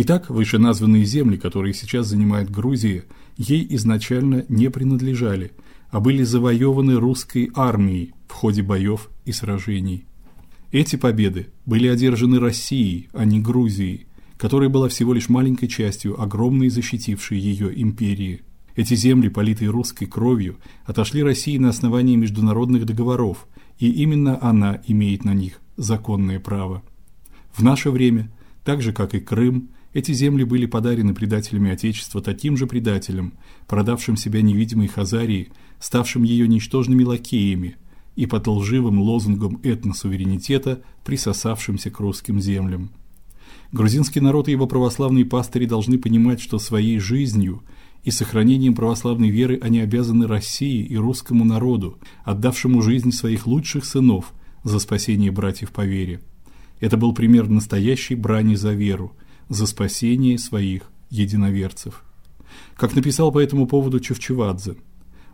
Итак, вышеназванные земли, которые сейчас занимает Грузия, ей изначально не принадлежали, а были завоеваны русской армией в ходе боев и сражений. Эти победы были одержаны Россией, а не Грузией, которая была всего лишь маленькой частью огромной защитившей ее империи. Эти земли, политые русской кровью, отошли России на основании международных договоров, и именно она имеет на них законное право. В наше время, так же как и Крым, эти земли были подарены предателями отечества таким же предателям, продавшим себя невидимой Хазарии, ставшим ее ничтожными лакеями и под лживым лозунгом этносуверенитета присосавшимся к русским землям. Грузинский народ и его православные пастыри должны понимать, что своей жизнью и сохранением православной веры они обязаны России и русскому народу, отдавшему жизнь своих лучших сынов за спасение братьев по вере. Это был пример настоящей брани за веру – за спасение своих единоверцев. Как написал по этому поводу Чевчевадзе,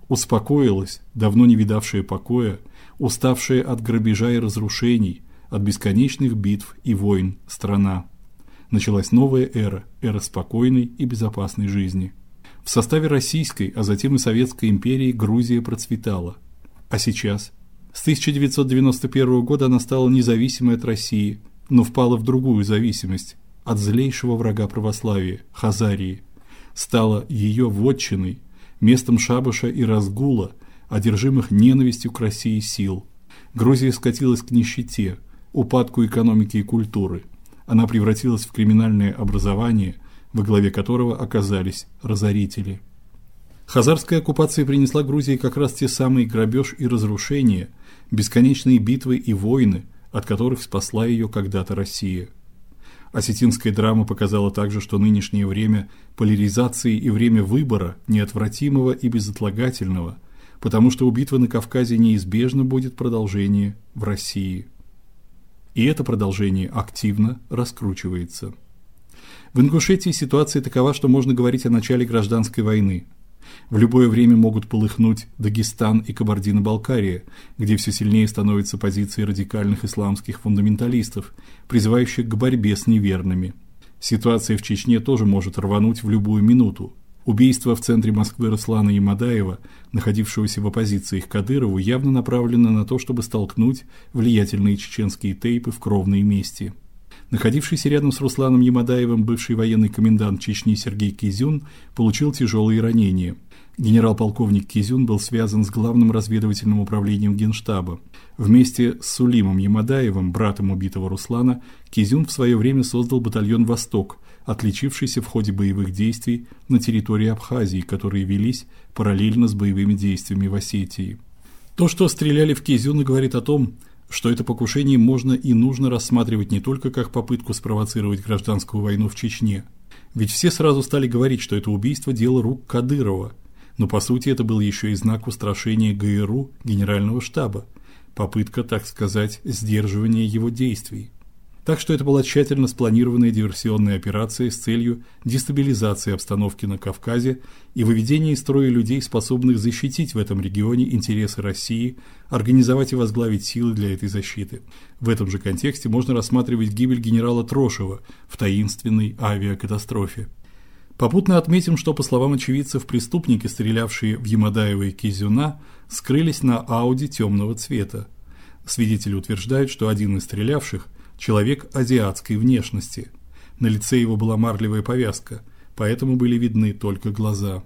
успокоилась, давно не видавшая покоя, уставшая от грабежа и разрушений, от бесконечных битв и войн страна. Началась новая эра, эра спокойной и безопасной жизни. В составе Российской, а затем и Советской империи Грузия процветала. А сейчас с 1991 года она стала независимой от России, но впала в другую зависимость от злейшего врага православия Хазарии, стала ее вотчиной, местом шабаша и разгула, одержимых ненавистью к России сил. Грузия скатилась к нищете, упадку экономики и культуры. Она превратилась в криминальное образование, во главе которого оказались разорители. Хазарская оккупация принесла Грузии как раз те самые грабеж и разрушения, бесконечные битвы и войны, от которых спасла ее когда-то Россия. Осетинская драма показала также, что нынешнее время поляризации и время выбора неотвратимого и безотлагательного, потому что у битвы на Кавказе неизбежно будет продолжение в России. И это продолжение активно раскручивается. В Ингушетии ситуация такова, что можно говорить о начале гражданской войны. В любое время могут полыхнуть Дагестан и Кабардино-Балкария, где все сильнее становятся позиции радикальных исламских фундаменталистов, призывающих к борьбе с неверными. Ситуация в Чечне тоже может рвануть в любую минуту. Убийство в центре Москвы Руслана Ямадаева, находившегося в оппозиции к Кадырову, явно направлено на то, чтобы столкнуть влиятельные чеченские тейпы в кровной мести. Находившийся рядом с Русланом Ямадаевым бывший военный комендант Чечни Сергей Кизюн получил тяжелые ранения. Генерал-полковник Кизюн был связан с главным разведывательным управлением Генштаба. Вместе с Сулимом Ямадаевым, братом убитого Руслана, Кизюн в свое время создал батальон Восток, отличившийся в ходе боевых действий на территории Абхазии, которые велись параллельно с боевыми действиями в Осетии. То, что стреляли в Кизюна, говорит о том, что это покушение можно и нужно рассматривать не только как попытку спровоцировать гражданскую войну в Чечне. Ведь все сразу стали говорить, что это убийство дело рук Кадырова – но по сути это был еще и знак устрашения ГРУ Генерального штаба, попытка, так сказать, сдерживания его действий. Так что это была тщательно спланированная диверсионная операция с целью дестабилизации обстановки на Кавказе и выведения из строя людей, способных защитить в этом регионе интересы России, организовать и возглавить силы для этой защиты. В этом же контексте можно рассматривать гибель генерала Трошева в таинственной авиакатастрофе. Попутно отметим, что по словам очевидцев, преступники, стрелявшие в Ямадаева и Кизюна, скрылись на Ауди темного цвета. Свидетели утверждают, что один из стрелявших человек азиатской внешности. На лице его была марлевая повязка, поэтому были видны только глаза.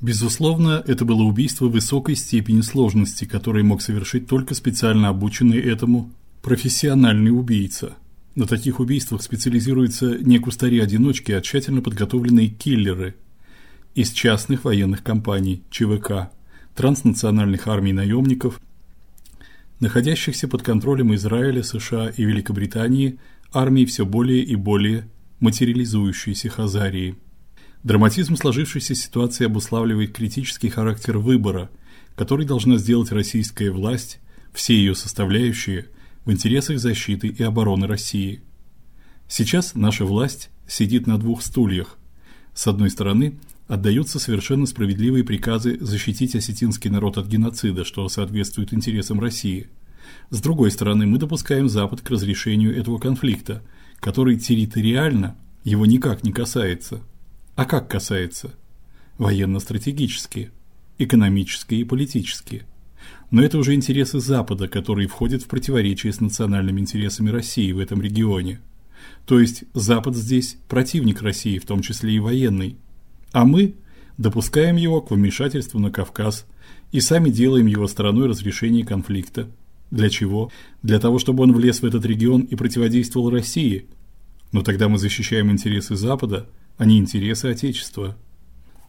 Безусловно, это было убийство высокой степени сложности, которое мог совершить только специально обученный этому профессиональный убийца. На таких убийствах специализируются не кустари-одиночки, а тщательно подготовленные киллеры из частных военных компаний ЧВК, транснациональных армий наемников, находящихся под контролем Израиля, США и Великобритании, армии все более и более материализующейся Хазарии. Драматизм сложившейся ситуации обуславливает критический характер выбора, который должна сделать российская власть, все ее составляющие – в интересах защиты и обороны России. Сейчас наша власть сидит на двух стульях. С одной стороны, отдаются совершенно справедливые приказы защитить осетинский народ от геноцида, что соответствует интересам России. С другой стороны, мы допускаем Запад к разрешению этого конфликта, который территориально его никак не касается. А как касается? Военно-стратегически, экономически и политически. Но это уже интересы Запада, которые входят в противоречие с национальными интересами России в этом регионе. То есть Запад здесь противник России, в том числе и военный. А мы допускаем его к вмешательству на Кавказ и сами делаем его стороной разрешения конфликта. Для чего? Для того, чтобы он влез в этот регион и противодействовал России. Но тогда мы защищаем интересы Запада, а не интересы отечества.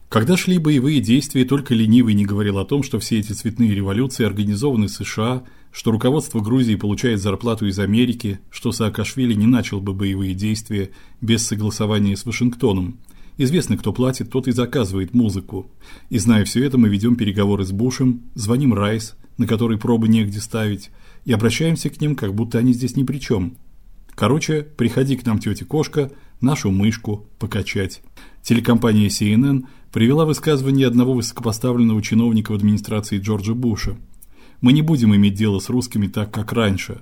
Когда шли боевые действия, только ленивый не говорил о том, что все эти цветные революции организованы США, что руководство Грузии получает зарплату из Америки, что Саакашвили не начал бы боевые действия без согласования с Вашингтоном. Известно, кто платит, тот и заказывает музыку. И зная все это, мы ведем переговоры с Бушем, звоним Райс, на который пробы негде ставить, и обращаемся к ним, как будто они здесь ни при чем. Короче, приходи к нам тетя Кошка, нашу мышку покачать. Телекомпания CNN привела высказывание одного высокопоставленного чиновника в администрации Джорджа Буша. Мы не будем иметь дело с русскими так, как раньше.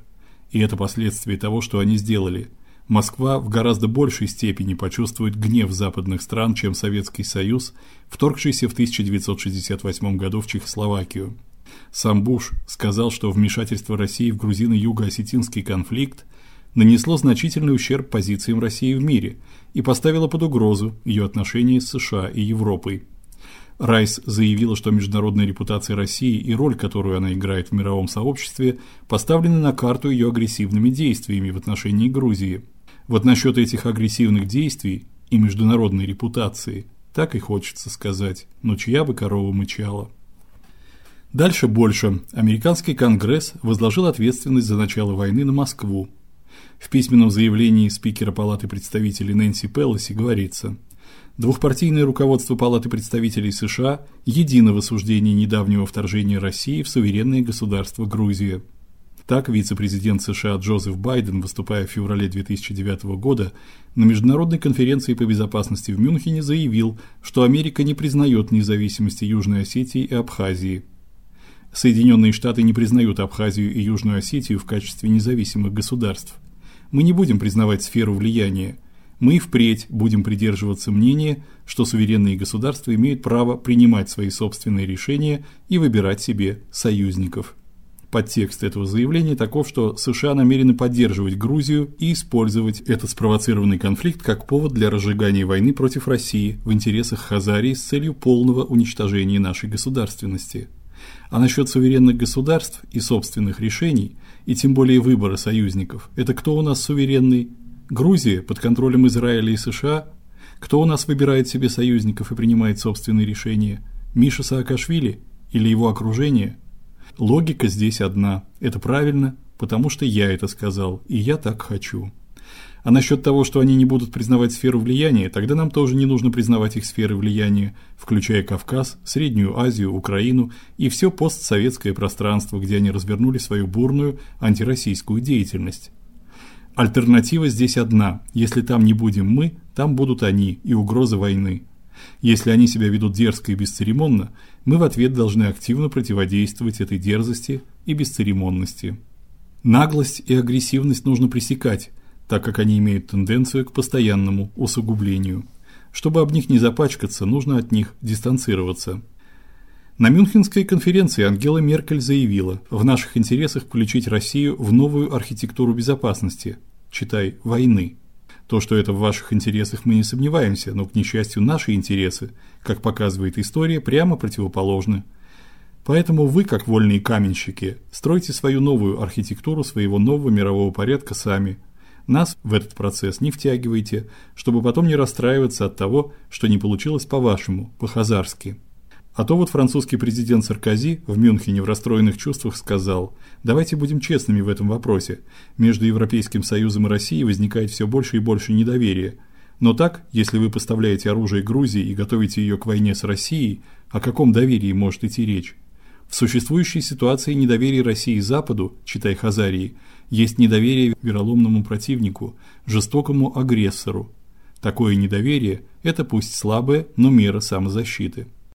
И это последствия того, что они сделали. Москва в гораздо большей степени почувствует гнев западных стран, чем Советский Союз, вторгшийся в 1968 году в Чехословакию. Сам Буш сказал, что вмешательство России в грузино-юго-осетинский конфликт нанесло значительный ущерб позициям России в мире и поставило под угрозу ее отношения с США и Европой. Райс заявила, что международная репутация России и роль, которую она играет в мировом сообществе, поставлены на карту ее агрессивными действиями в отношении Грузии. Вот насчет этих агрессивных действий и международной репутации так и хочется сказать: "Ну чья бы корова мычала?" Дальше больше. Американский Конгресс возложил ответственность за начало войны на Москву, в письменном заявлении спикера Палаты представителей Нэнси Пелоси говорится: Двухпартийное руководство Палаты представителей США едино в осуждении недавнего вторжения России в суверенное государство Грузия. Так вице-президент США Джозеф Байден, выступая в феврале 2009 года на международной конференции по безопасности в Мюнхене, заявил, что Америка не признает независимости Южной Осетии и Абхазии. Соединенные Штаты не признают Абхазию и Южную Осетию в качестве независимых государств. Мы не будем признавать сферу влияния. Мы впредь будем придерживаться мнения, что суверенные государства имеют право принимать свои собственные решения и выбирать себе союзников. Подтекст этого заявления таков, что США намерены поддерживать Грузию и использовать этот спровоцированный конфликт как повод для разжигания войны против России в интересах Хазарии с целью полного уничтожения нашей государственности. А насчет суверенных государств и собственных решений и тем более выбора союзников. Это кто у нас суверенный? Грузия под контролем Израиля и США? Кто у нас выбирает себе союзников и принимает собственные решения? Миша Саакашвили или его окружение? Логика здесь одна. Это правильно, потому что я это сказал, и я так хочу. А насчет того, что они не будут признавать сферу влияния, тогда нам тоже не нужно признавать их сферы влияния, включая Кавказ, Среднюю Азию, Украину и все постсоветское пространство, где они развернули свою бурную антироссийскую деятельность. Альтернатива здесь одна: если там не будем мы, там будут они и угроза войны. Если они себя ведут дерзко и бесцеремонно, мы в ответ должны активно противодействовать этой дерзости и бесцеремонности. Наглость и агрессивность нужно пресекать так как они имеют тенденцию к постоянному усугублению. Чтобы об них не запачкаться, нужно от них дистанцироваться. На Мюнхенской конференции Ангела Меркель заявила: "В наших интересах включить Россию в новую архитектуру безопасности, читай войны. То, что это в ваших интересах, мы не сомневаемся, но к несчастью, наши интересы, как показывает история, прямо противоположны. Поэтому вы, как вольные каменщики, стройте свою новую архитектуру своего нового мирового порядка сами, нас в этот процесс не втягивайте, чтобы потом не расстраиваться от того, что не получилось по-вашему, по-хазарски. А то вот французский президент Саркози в Мюнхене в расстроенных чувствах сказал: "Давайте будем честными в этом вопросе. Между Европейским Союзом и Россией возникает все больше и больше недоверия. Но так, если вы поставляете оружие Грузии и готовите ее к войне с Россией, о каком доверии может идти речь? В существующей ситуации недоверие России Западу, читай Хазарии, есть недоверие вероломному противнику, жестокому агрессору. Такое недоверие это пусть слабая, но мера самозащиты.